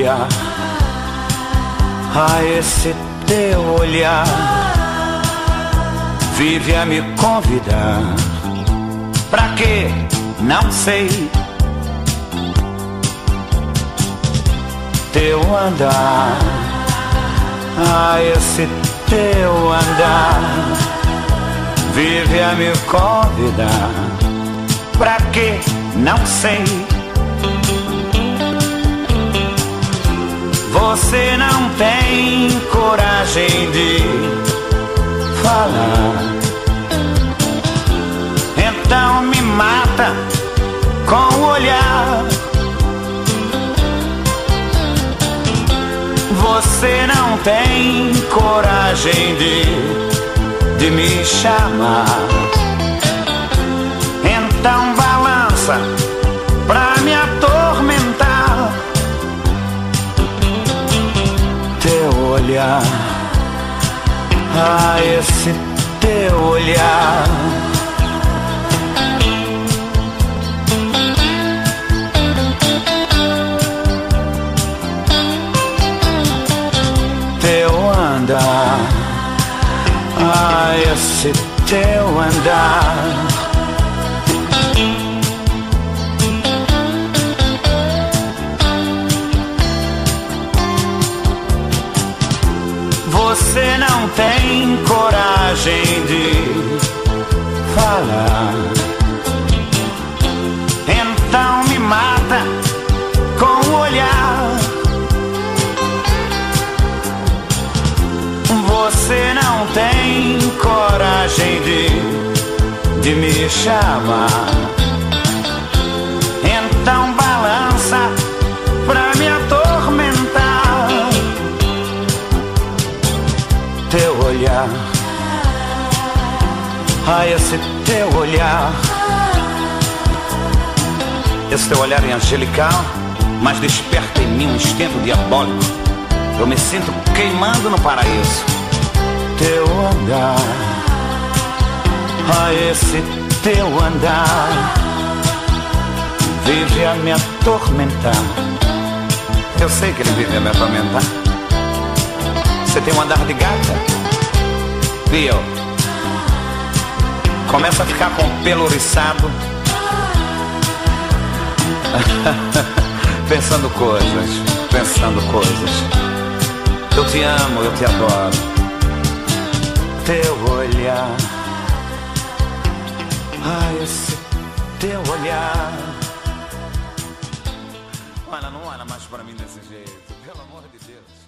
olhar, a esse teu olhar, vive a me convidar. Pra quê? Não sei. Teu andar, a esse teu andar, vive a me convidar. Pra quê? Não sei. Você não tem coragem de falar. Então me mata com o olhar. Você não tem coragem de, de me chamar. Então olhar, ah, esse teu olhar. Teu andar, ah, esse teu andar. Você não tem coragem de falar. Então me mata com o olhar. Você não tem coragem de, de me chamar. Teu olhar, ah, esse teu olhar. Esse teu olhar é angelical, mas desperta em mim um instinto diabólico. Eu me sinto queimando no paraíso. Teu andar, ah, esse teu andar, vive a me atormentar. Eu sei que ele vive a me atormentar. Você tem um andar de gata? Viu? Começa a ficar com pelo oriçado. pensando coisas, pensando coisas. Eu te amo, eu te adoro. Teu olhar, ah, esse teu olhar. Olha, não olha mais para mim desse jeito, pelo amor de Deus.